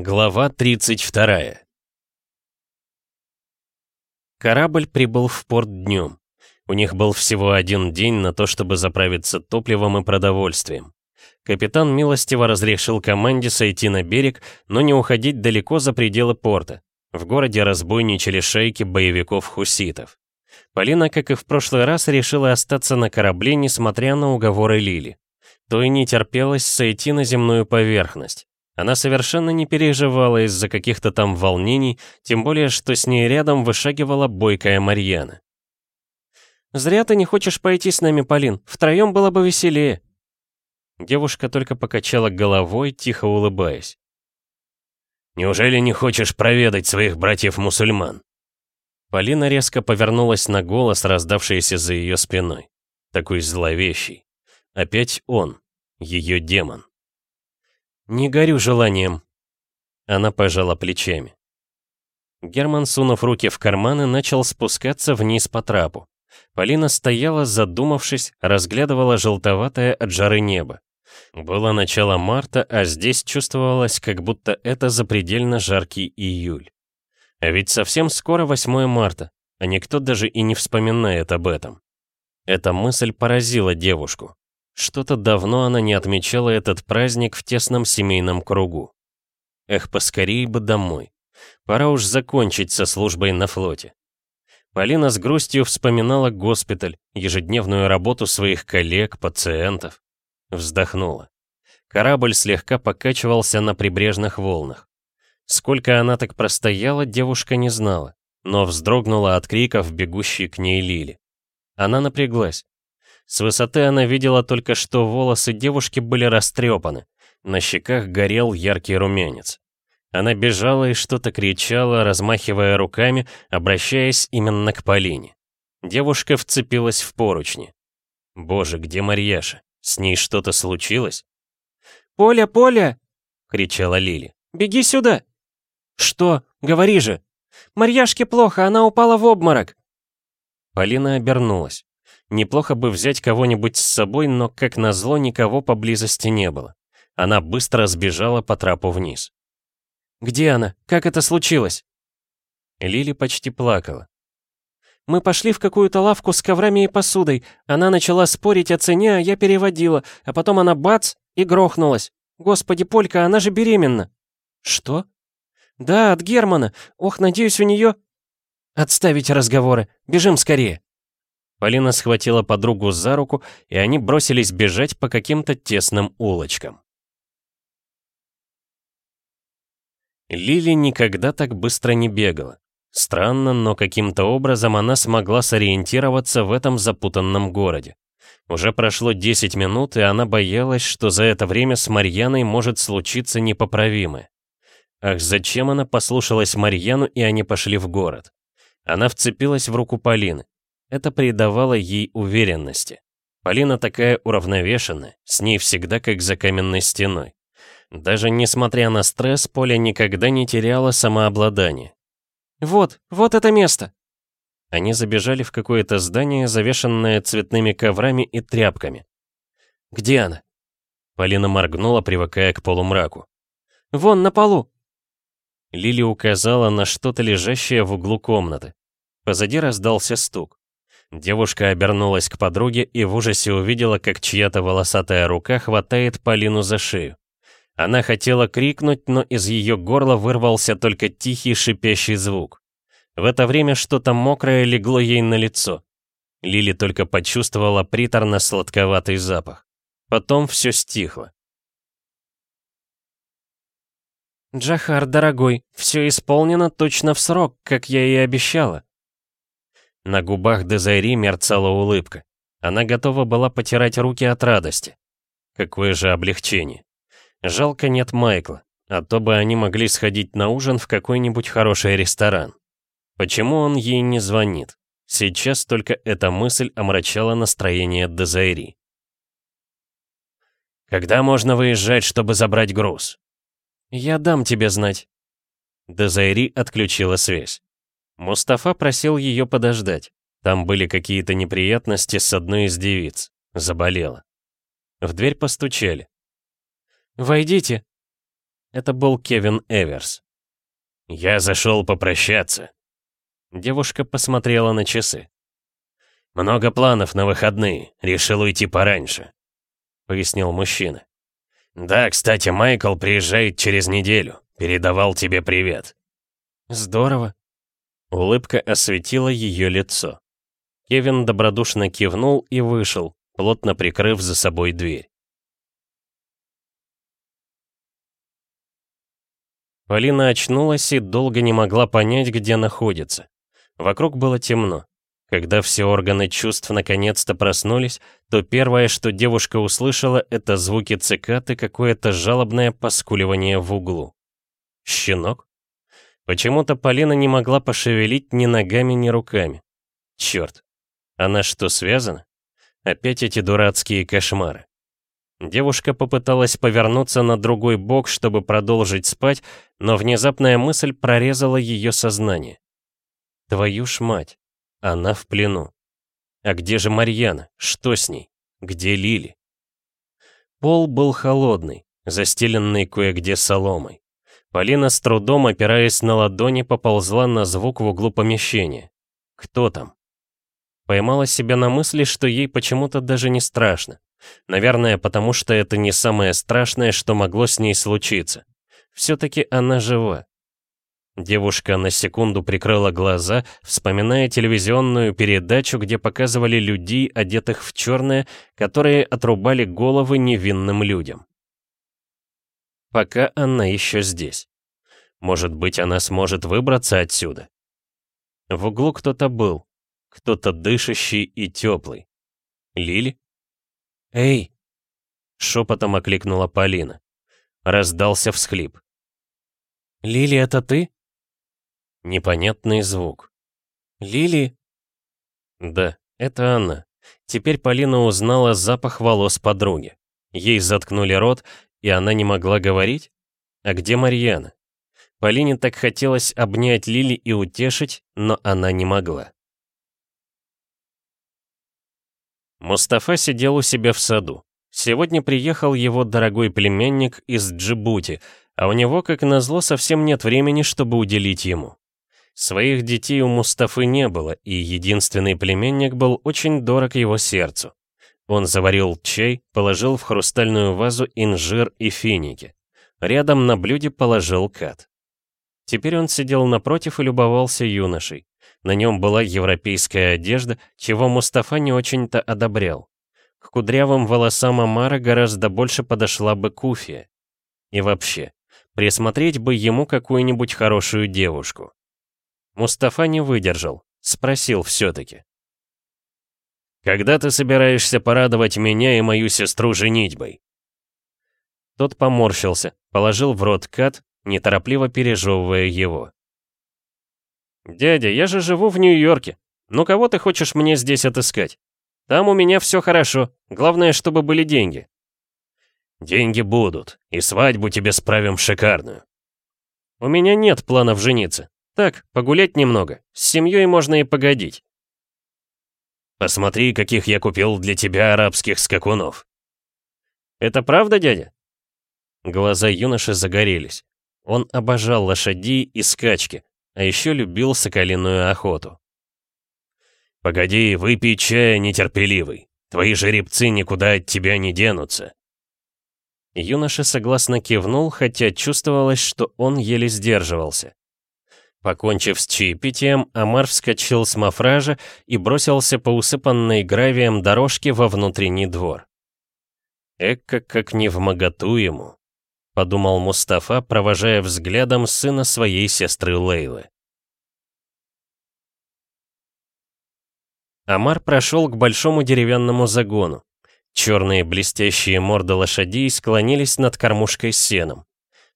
Глава 32 Корабль прибыл в порт днем. У них был всего один день на то, чтобы заправиться топливом и продовольствием. Капитан милостиво разрешил команде сойти на берег, но не уходить далеко за пределы порта. В городе разбойничали шейки боевиков-хуситов. Полина, как и в прошлый раз, решила остаться на корабле, несмотря на уговоры Лили. То и не терпелось сойти на земную поверхность. Она совершенно не переживала из-за каких-то там волнений, тем более, что с ней рядом вышагивала бойкая Марьяна. «Зря ты не хочешь пойти с нами, Полин. Втроем было бы веселее». Девушка только покачала головой, тихо улыбаясь. «Неужели не хочешь проведать своих братьев-мусульман?» Полина резко повернулась на голос, раздавшийся за ее спиной. Такой зловещий. Опять он, ее демон. «Не горю желанием». Она пожала плечами. Герман, сунув руки в карманы, начал спускаться вниз по трапу. Полина стояла, задумавшись, разглядывала желтоватое от жары небо. Было начало марта, а здесь чувствовалось, как будто это запредельно жаркий июль. А ведь совсем скоро 8 марта, а никто даже и не вспоминает об этом. Эта мысль поразила девушку. Что-то давно она не отмечала этот праздник в тесном семейном кругу. Эх, поскорее бы домой. Пора уж закончить со службой на флоте. Полина с грустью вспоминала госпиталь, ежедневную работу своих коллег, пациентов. Вздохнула. Корабль слегка покачивался на прибрежных волнах. Сколько она так простояла, девушка не знала, но вздрогнула от криков, бегущей к ней Лили. Она напряглась. С высоты она видела только, что волосы девушки были растрепаны. На щеках горел яркий румянец. Она бежала и что-то кричала, размахивая руками, обращаясь именно к Полине. Девушка вцепилась в поручни. Боже, где Марьяша? С ней что-то случилось? «Поля, Поля!» — кричала Лили. «Беги сюда!» «Что? Говори же!» «Марьяшке плохо, она упала в обморок!» Полина обернулась. Неплохо бы взять кого-нибудь с собой, но, как назло, никого поблизости не было. Она быстро сбежала по трапу вниз. «Где она? Как это случилось?» Лили почти плакала. «Мы пошли в какую-то лавку с коврами и посудой. Она начала спорить о цене, а я переводила. А потом она бац и грохнулась. Господи, Полька, она же беременна!» «Что?» «Да, от Германа. Ох, надеюсь, у нее...» «Отставить разговоры. Бежим скорее!» Полина схватила подругу за руку, и они бросились бежать по каким-то тесным улочкам. Лили никогда так быстро не бегала. Странно, но каким-то образом она смогла сориентироваться в этом запутанном городе. Уже прошло 10 минут, и она боялась, что за это время с Марьяной может случиться непоправимое. Ах, зачем она послушалась Марьяну, и они пошли в город? Она вцепилась в руку Полины. Это придавало ей уверенности. Полина такая уравновешенная, с ней всегда как за каменной стеной. Даже несмотря на стресс, Поля никогда не теряла самообладание. «Вот, вот это место!» Они забежали в какое-то здание, завешенное цветными коврами и тряпками. «Где она?» Полина моргнула, привыкая к полумраку. «Вон, на полу!» Лили указала на что-то лежащее в углу комнаты. Позади раздался стук. Девушка обернулась к подруге и в ужасе увидела, как чья-то волосатая рука хватает Полину за шею. Она хотела крикнуть, но из ее горла вырвался только тихий шипящий звук. В это время что-то мокрое легло ей на лицо. Лили только почувствовала приторно-сладковатый запах. Потом все стихло. «Джахар, дорогой, все исполнено точно в срок, как я и обещала», на губах Дезайри мерцала улыбка. Она готова была потирать руки от радости. Какое же облегчение. Жалко нет Майкла, а то бы они могли сходить на ужин в какой-нибудь хороший ресторан. Почему он ей не звонит? Сейчас только эта мысль омрачала настроение Дезайри. «Когда можно выезжать, чтобы забрать груз?» «Я дам тебе знать». Дезайри отключила связь. Мустафа просил ее подождать. Там были какие-то неприятности с одной из девиц. Заболела. В дверь постучали. «Войдите!» Это был Кевин Эверс. «Я зашел попрощаться». Девушка посмотрела на часы. «Много планов на выходные, решил уйти пораньше», — пояснил мужчина. «Да, кстати, Майкл приезжает через неделю, передавал тебе привет». «Здорово». Улыбка осветила ее лицо. Кевин добродушно кивнул и вышел, плотно прикрыв за собой дверь. Полина очнулась и долго не могла понять, где находится. Вокруг было темно. Когда все органы чувств наконец-то проснулись, то первое, что девушка услышала, это звуки цикад и какое-то жалобное поскуливание в углу. Щенок? Почему-то Полина не могла пошевелить ни ногами, ни руками. Черт, она что, связана? Опять эти дурацкие кошмары. Девушка попыталась повернуться на другой бок, чтобы продолжить спать, но внезапная мысль прорезала ее сознание. Твою ж мать, она в плену. А где же Марьяна? Что с ней? Где Лили? Пол был холодный, застеленный кое-где соломой. Полина с трудом, опираясь на ладони, поползла на звук в углу помещения. Кто там? Поймала себя на мысли, что ей почему-то даже не страшно. Наверное, потому что это не самое страшное, что могло с ней случиться. Все-таки она жива. Девушка на секунду прикрыла глаза, вспоминая телевизионную передачу, где показывали людей, одетых в черное, которые отрубали головы невинным людям. Пока она еще здесь. Может быть, она сможет выбраться отсюда. В углу кто-то был, кто-то дышащий и теплый. Лили? «Эй!» — шепотом окликнула Полина. Раздался всхлип. «Лили, это ты?» Непонятный звук. «Лили?» Да, это она. Теперь Полина узнала запах волос подруги. Ей заткнули рот, и она не могла говорить? А где Марьяна? Полине так хотелось обнять Лили и утешить, но она не могла. Мустафа сидел у себя в саду. Сегодня приехал его дорогой племянник из Джибути, а у него, как назло, совсем нет времени, чтобы уделить ему. Своих детей у Мустафы не было, и единственный племянник был очень дорог его сердцу. Он заварил чай, положил в хрустальную вазу инжир и финики. Рядом на блюде положил кат. Теперь он сидел напротив и любовался юношей. На нем была европейская одежда, чего Мустафа не очень-то одобрял. К кудрявым волосам Амара гораздо больше подошла бы Куфия. И вообще, присмотреть бы ему какую-нибудь хорошую девушку. Мустафа не выдержал, спросил все-таки. «Когда ты собираешься порадовать меня и мою сестру женитьбой?» Тот поморщился, положил в рот кат, неторопливо пережевывая его. «Дядя, я же живу в Нью-Йорке. Ну кого ты хочешь мне здесь отыскать? Там у меня все хорошо. Главное, чтобы были деньги». «Деньги будут, и свадьбу тебе справим шикарную». «У меня нет планов жениться. Так, погулять немного. С семьей можно и погодить». «Посмотри, каких я купил для тебя арабских скакунов». «Это правда, дядя?» Глаза юноши загорелись. Он обожал лошадей и скачки, а еще любил соколиную охоту. «Погоди, выпей чая, нетерпеливый. Твои жеребцы никуда от тебя не денутся». Юноша согласно кивнул, хотя чувствовалось, что он еле сдерживался. Покончив с чаепитием, Амар вскочил с мафража и бросился по усыпанной гравием дорожке во внутренний двор. Эка как не в моготу ему подумал Мустафа, провожая взглядом сына своей сестры Лейлы. Амар прошел к большому деревянному загону. Черные блестящие морды лошадей склонились над кормушкой с сеном.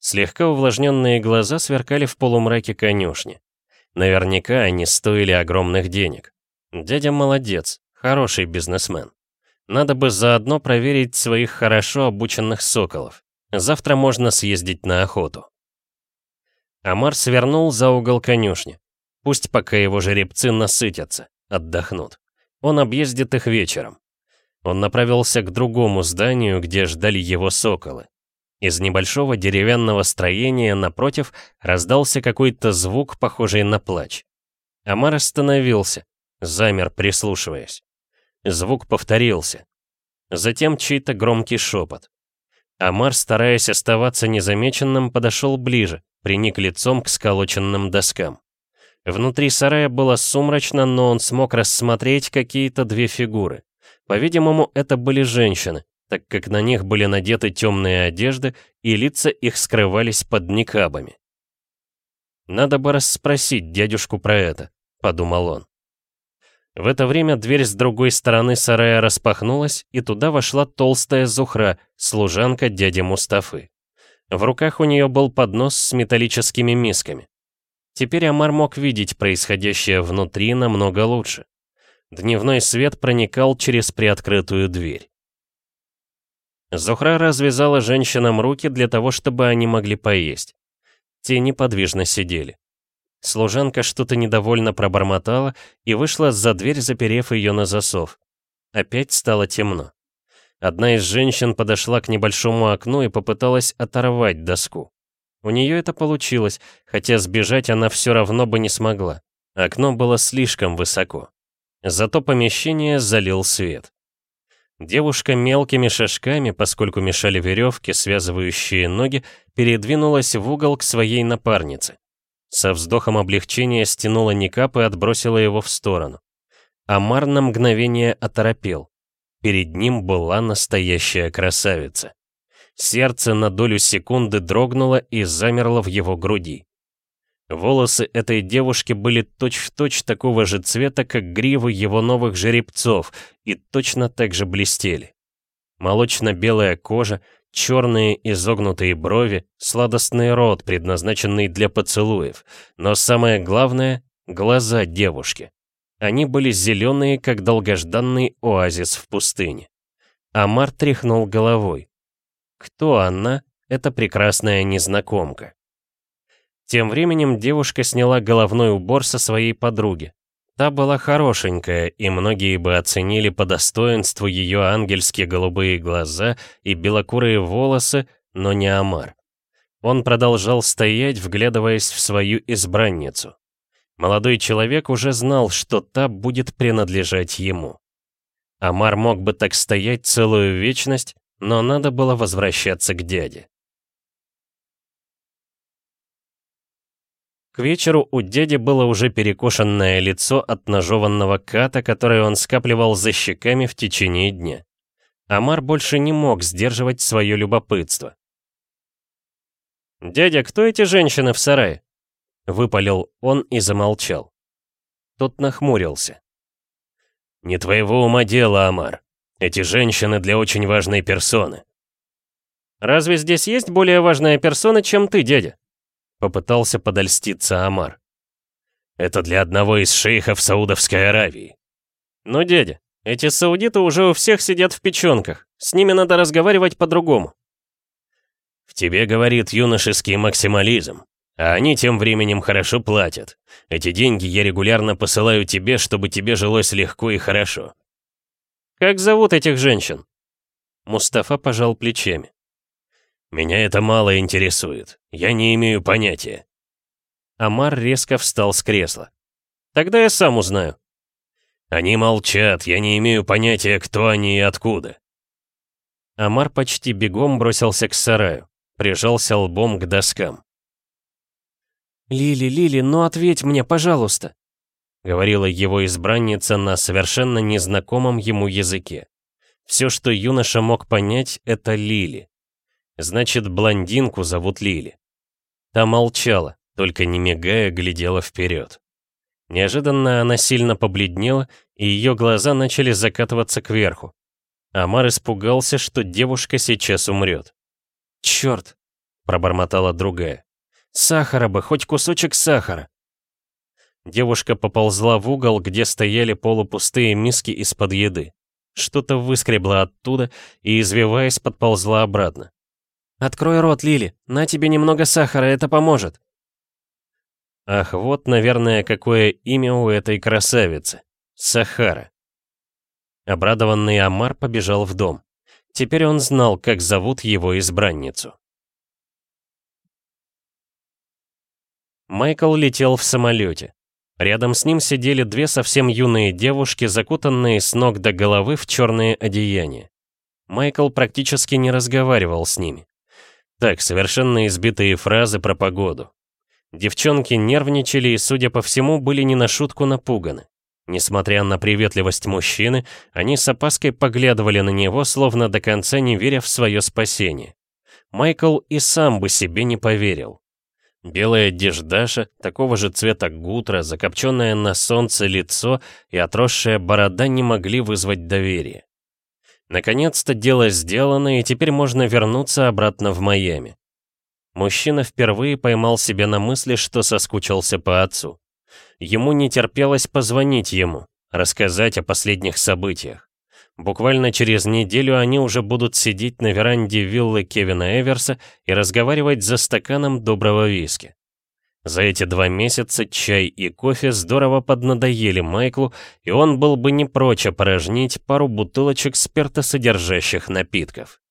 Слегка увлажненные глаза сверкали в полумраке конюшни. Наверняка они стоили огромных денег. Дядя молодец, хороший бизнесмен. Надо бы заодно проверить своих хорошо обученных соколов. Завтра можно съездить на охоту. Амар свернул за угол конюшни. Пусть пока его жеребцы насытятся, отдохнут. Он объездит их вечером. Он направился к другому зданию, где ждали его соколы. Из небольшого деревянного строения напротив раздался какой-то звук, похожий на плач. Амар остановился, замер, прислушиваясь. Звук повторился. Затем чей-то громкий шепот. Амар, стараясь оставаться незамеченным, подошел ближе, приник лицом к сколоченным доскам. Внутри сарая было сумрачно, но он смог рассмотреть какие-то две фигуры. По-видимому, это были женщины, так как на них были надеты темные одежды, и лица их скрывались под никабами. «Надо бы расспросить дядюшку про это», — подумал он. В это время дверь с другой стороны сарая распахнулась, и туда вошла толстая Зухра, служанка дяди Мустафы. В руках у нее был поднос с металлическими мисками. Теперь Амар мог видеть происходящее внутри намного лучше. Дневной свет проникал через приоткрытую дверь. Зухра развязала женщинам руки для того, чтобы они могли поесть. Те неподвижно сидели. Служанка что-то недовольно пробормотала и вышла за дверь, заперев ее на засов. Опять стало темно. Одна из женщин подошла к небольшому окну и попыталась оторвать доску. У нее это получилось, хотя сбежать она все равно бы не смогла. Окно было слишком высоко. Зато помещение залил свет. Девушка мелкими шажками, поскольку мешали веревки, связывающие ноги, передвинулась в угол к своей напарнице. Со вздохом облегчения стянула никап и отбросила его в сторону. Амар на мгновение оторопел. Перед ним была настоящая красавица. Сердце на долю секунды дрогнуло и замерло в его груди. Волосы этой девушки были точь-в-точь точь такого же цвета, как гривы его новых жеребцов, и точно так же блестели. Молочно-белая кожа, черные изогнутые брови, сладостный рот, предназначенный для поцелуев, но самое главное — глаза девушки. Они были зеленые, как долгожданный оазис в пустыне. Амар тряхнул головой. Кто она, эта прекрасная незнакомка? Тем временем девушка сняла головной убор со своей подруги. Та была хорошенькая, и многие бы оценили по достоинству ее ангельские голубые глаза и белокурые волосы, но не Амар. Он продолжал стоять, вглядываясь в свою избранницу. Молодой человек уже знал, что та будет принадлежать ему. Амар мог бы так стоять целую вечность, но надо было возвращаться к дяде. К вечеру у дяди было уже перекошенное лицо от ножеванного ката, который он скапливал за щеками в течение дня. Амар больше не мог сдерживать свое любопытство. «Дядя, кто эти женщины в сарае?» Выпалил он и замолчал. Тот нахмурился. «Не твоего ума дело, Амар. Эти женщины для очень важной персоны». «Разве здесь есть более важная персона, чем ты, дядя?» Попытался подольститься Амар. Это для одного из шейхов Саудовской Аравии. Но, дядя, эти саудиты уже у всех сидят в печенках. С ними надо разговаривать по-другому. В тебе говорит юношеский максимализм. А они тем временем хорошо платят. Эти деньги я регулярно посылаю тебе, чтобы тебе жилось легко и хорошо. Как зовут этих женщин? Мустафа пожал плечами. Меня это мало интересует. Я не имею понятия. Амар резко встал с кресла. Тогда я сам узнаю. Они молчат, я не имею понятия, кто они и откуда. Амар почти бегом бросился к сараю, прижался лбом к доскам. «Лили, Лили, ну ответь мне, пожалуйста», — говорила его избранница на совершенно незнакомом ему языке. Все, что юноша мог понять, это Лили. Значит, блондинку зовут Лили. Та молчала, только не мигая, глядела вперед. Неожиданно она сильно побледнела, и ее глаза начали закатываться кверху. Амар испугался, что девушка сейчас умрет. «Черт!» — пробормотала другая. «Сахара бы, хоть кусочек сахара!» Девушка поползла в угол, где стояли полупустые миски из-под еды. Что-то выскребла оттуда и, извиваясь, подползла обратно. «Открой рот, Лили. На тебе немного сахара, это поможет». Ах, вот, наверное, какое имя у этой красавицы. Сахара. Обрадованный Амар побежал в дом. Теперь он знал, как зовут его избранницу. Майкл летел в самолете. Рядом с ним сидели две совсем юные девушки, закутанные с ног до головы в черные одеяния. Майкл практически не разговаривал с ними. Так, совершенно избитые фразы про погоду. Девчонки нервничали и, судя по всему, были не на шутку напуганы. Несмотря на приветливость мужчины, они с опаской поглядывали на него, словно до конца не веря в свое спасение. Майкл и сам бы себе не поверил. Белая деждаша, такого же цвета гутра, закопченное на солнце лицо и отросшая борода не могли вызвать доверия. Наконец-то дело сделано, и теперь можно вернуться обратно в Майами. Мужчина впервые поймал себя на мысли, что соскучился по отцу. Ему не терпелось позвонить ему, рассказать о последних событиях. Буквально через неделю они уже будут сидеть на веранде виллы Кевина Эверса и разговаривать за стаканом доброго виски. За эти два месяца чай и кофе здорово поднадоели Майклу, и он был бы не прочь опорожнить пару бутылочек спиртосодержащих напитков.